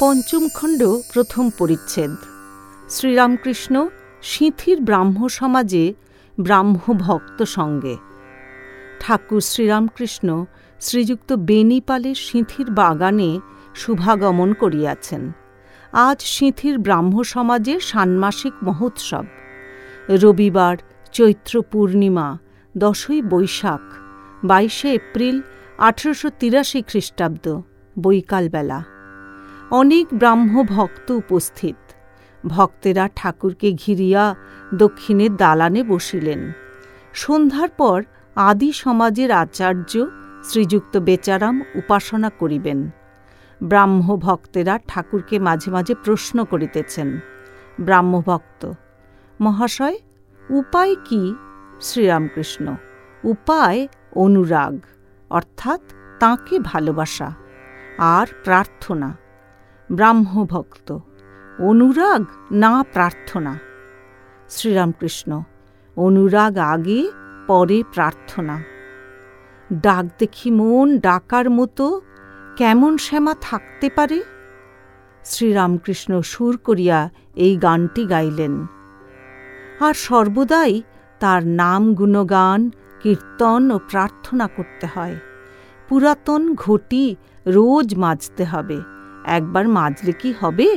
পঞ্চম খণ্ড প্রথম পরিচ্ছেদ। শ্রীরামকৃষ্ণ সিঁথির ব্রাহ্ম সমাজে ব্রাহ্ম ভক্ত সঙ্গে। ঠাকুর শ্রীরামকৃষ্ণ শ্রীযুক্ত বেনিপালের সিঁথির বাগানে শুভাগমন করিয়াছেন। আজ সিঁথির ব্রাহ্ম সমাজে ষান্মাসিক মহোৎসব। রবিবার চৈত্র পূর্ণিমা, দশই বৈশাখ, বাইশে এপ্রিল আঠেরোশো তিরাশি খ্রিস্টাব্দ, বৈকালবেলা। অনেক ব্রাহ্ম ভক্ত উপস্থিত। ভক্তেরা ঠাকুরকে ঘিরিয়া দক্ষিণের দালানে বসিলেন। সন্ধ্যার পর আদি সমাজের আচার্য শ্রীযুক্ত বেচারাম উপাসনা করিবেন। ব্রাহ্ম ভক্তেরা ঠাকুরকে মাঝে মাঝে প্রশ্ন করিতেছেন, ব্রাহ্মভক্ত, মহাশয়, উপায় কি শ্রীরামকৃষ্ণ? উপায় অনুরাগ, অর্থাৎ তাঁকে ভালোবাসা, আর প্রার্থনা ব্রাহ্মভক্ত। অনুরাগ না প্রার্থনা। শ্রীরামকৃষ্ণ, অনুরাগ আগে, পরে প্রার্থনা। ডাক দেখি মন ডাকার মতো, কেমন শ্যামা থাকতে পারে? শ্রীরামকৃষ্ণ সুর করিয়া এই গানটি গাইলেন। আর সর্বদাই তার নাম গুণগান, কীর্তন ও প্রার্থনা করতে হয়। পুরাতন ঘটি রোজ মাজতে হবে। একবার মাজলে কি হবে?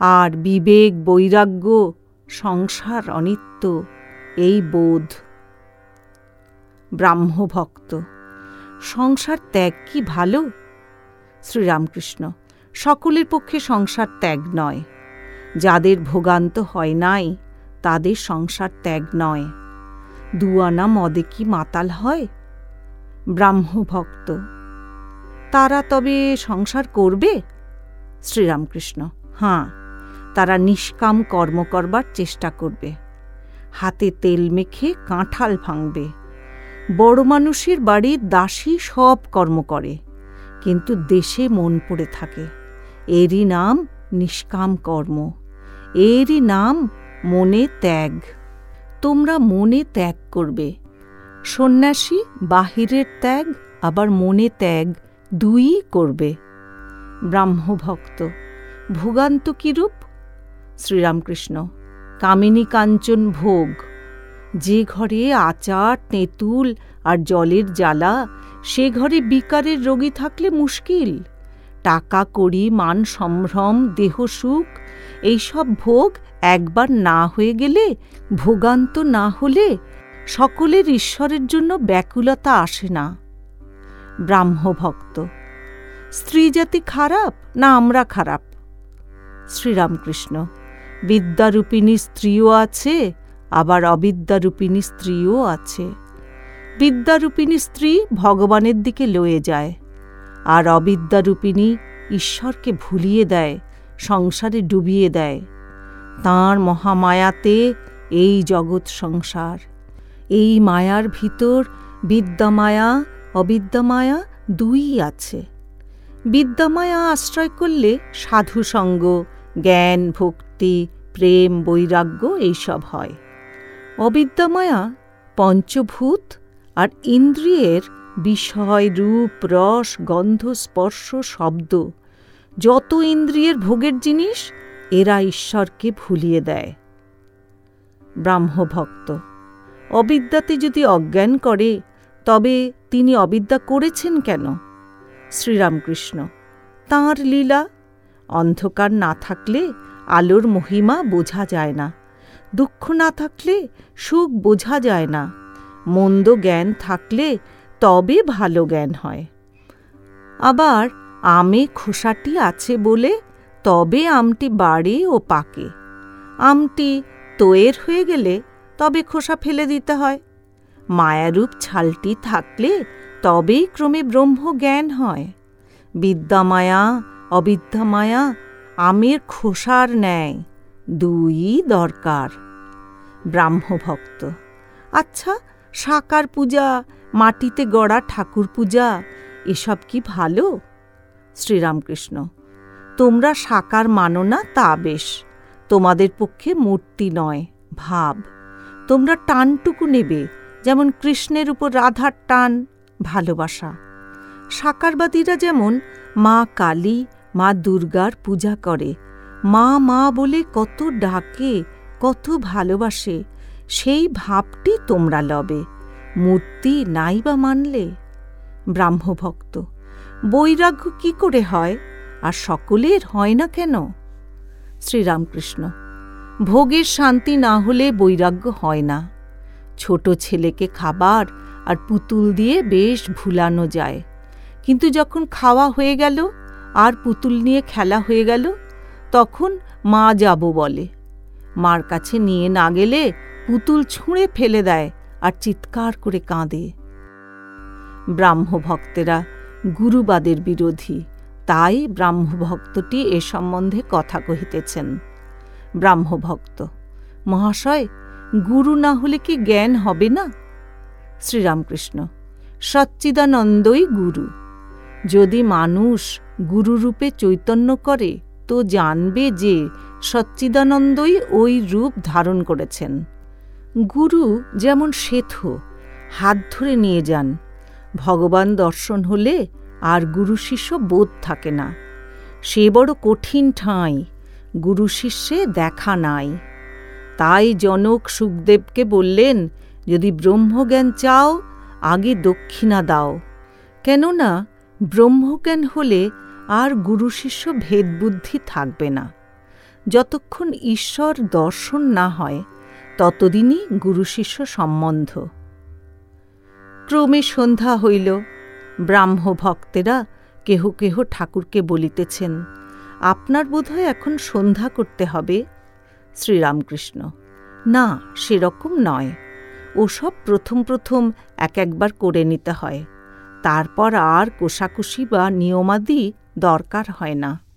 আর বিবেক, বৈরাগ্য, সংসার অনিত্য, এই বোধ। ব্রাহ্মভক্ত, সংসার ত্যাগ কি ভালো? শ্রীরামকৃষ্ণ, সকলের পক্ষে সংসার ত্যাগ নয়। যাদের ভোগান্ত হয় নাই, তাদের সংসার ত্যাগ নয়। দুয়ানা মদে কি মাতাল হয়? ব্রাহ্মভক্ত, তারা তবে সংসার করবে? শ্রীরামকৃষ্ণ। হাঁ, তারা নিষ্কাম কর্ম করবার চেষ্টা করবে। হাতে তেল মেখে কাঁঠাল ভাঙবে। বড় মানুষের বাড়ির দাসী সব কর্ম করে, কিন্তু দেশে মন পড়ে থাকে। এরই নাম নিষ্কাম কর্ম। এরই নাম মনে ত্যাগ। তোমরা মনে ত্যাগ করবে। সন্ন্যাসী বাহিরের ত্যাগ, আবার মনে ত্যাগ দুই করবে। ব্রাহ্মভক্ত। ভোগান্ত কিরূপ? শ্রীরামকৃষ্ণ, কামিনী কাঞ্চন ভোগ। যে ঘরে আচার, তেঁতুল আর জলের জ্বালা, সে ঘরে বিকারের রোগী থাকলে মুশকিল। টাকা কড়ি, মান সম্ভ্রম, দেহ সুখ, এইসব ভোগ একবার না হয়ে গেলে, ভোগান্ত না হলে সকলের ঈশ্বরের জন্য ব্যাকুলতা আসে না। ব্রাহ্মভক্ত স্ত্রী জাতি খারাপ না আমরা খারাপ? শ্রীরামকৃষ্ণ, বিদ্যারূপিণী স্ত্রীও আছে, আবার অবিদ্যারূপিণী স্ত্রীও আছে। বিদ্যারূপিণী স্ত্রী ভগবানের দিকে লয়ে যায়, আর অবিদ্যারূপিণী ঈশ্বরকে ভুলিয়ে দেয়, সংসারে ডুবিয়ে দেয়। তাঁর মহামায়াতে এই জগৎ সংসার। এই মায়ার ভিতর বিদ্যামায়া, অবিদ্যামায়া দুই আছে। বিদ্যামায়া আশ্রয় করলে সাধুসঙ্গ জ্ঞান, ভক্তি, প্রেম, বৈরাগ্য এইসব হয়। অবিদ্যামায়া পঞ্চভূত আর ইন্দ্রিয়ের বিষয়, রূপ, রস, গন্ধ, স্পর্শ, শব্দ যত ইন্দ্রিয়ের ভোগের জিনিস, এরা ঈশ্বরকে ভুলিয়ে দেয়। ব্রাহ্মভক্ত, অবিদ্যাতে যদি অজ্ঞান করে, তবে তিনি অবিদ্যা করেছেন কেন? শ্রীরামকৃষ্ণ। তাঁর লীলা, অন্ধকার না থাকলে আলোর মহিমা বোঝা যায় না। দুঃখ না থাকলে সুখ বোঝা যায় না। মন্দ জ্ঞান থাকলে তবে ভালো জ্ঞান হয়। আবার আমে খোসাটি আছে বলে তবে আমটি বাড়ে ও পাকে। আমটি তোয়ের হয়ে গেলে তবে খোসা ফেলে দিতে হয়। মায়ারূপ ছালটি থাকলে তবেই ক্রমে ব্রহ্ম জ্ঞান হয়। বিদ্যামায়া, অবিদ্যামায়া, আমের খোসার ন্যায় দুই দরকার। ব্রাহ্মভক্ত আচ্ছা সাকার পূজা, মাটিতে গড়া ঠাকুর পূজা, এসব কি ভালো? শ্রীরামকৃষ্ণ, তোমরা সাকার মানো না তা বেশ, তোমাদের পক্ষে মূর্তি নয়, ভাব। তোমরা টানটুকু নেবে, যেমন কৃষ্ণের উপর রাধার টান ভালোবাসা। সাকারবাদীরা যেমন মা কালী, মা দুর্গার পূজা করে, মা মা বলে কত ডাকে, কত ভালোবাসে, সেই ভাবটি তোমরা লবে। মূর্তি নাই বা মানলে? ব্রাহ্মভক্ত, বৈরাগ্য কি করে হয়? আর সকলের হয় না কেন? শ্রীরামকৃষ্ণ, ভোগের শান্তি না হলে বৈরাগ্য হয় না। ছোট ছেলেকে খাবার আর পুতুল দিয়ে বেশ ভুলানো যায়। কিন্তু যখন খাওয়া হয়ে গেল আর পুতুল নিয়ে খেলা হয়ে গেল, তখন মা যাব বলে। মার কাছে নিয়ে না গেলে পুতুল ছুঁড়ে ফেলে দেয় আর চিৎকার করে কাঁদে। ব্রাহ্মভক্তেরা গুরুবাদের বিরোধী, তাই ব্রাহ্মভক্তটি এ সম্বন্ধে কথা কহিতেছেন। ব্রাহ্মভক্ত, মহাশয়, গুরু না হলে কি জ্ঞান হবে না? শ্রীরামকৃষ্ণ। সচ্চিদানন্দই গুরু। যদি মানুষ গুরুরূপে চৈতন্য করে, তো জানবে যে সচ্চিদানন্দই ওই রূপ ধারণ করেছেন। গুরু যেমন শেথ হাত ধরে নিয়ে যান। ভগবান দর্শন হলে আর গুরু শিষ্য বোধ থাকে না। সে বড় কঠিন ঠাঁই, গুরু শিষ্যে দেখা নাই। তাই জনক সুখদেবকে বললেন যদি ব্রহ্মজ্ঞান চাও, আগে দক্ষিণা দাও। কেননা, ব্রহ্মজ্ঞান হলে আর গুরু শিষ্য ভেদবুদ্ধি থাকবে না। যতক্ষণ ঈশ্বর দর্শন না হয়, ততদিনই গুরু শিষ্য সম্বন্ধ। ক্রমে সন্ধ্যা হইল। ব্রাহ্ম ভক্তেরা কেহ কেহ ঠাকুরকে বলিতেছেন, আপনার বোধহয় এখন সন্ধ্যা করতে হবে? শ্রীরামকৃষ্ণ, না, সেরকম নয়। ওসব প্রথম প্রথম এক একবার করে নিতে হয়। তারপর আর কোষাকুষি বা নিয়মাদি দরকার হয় না।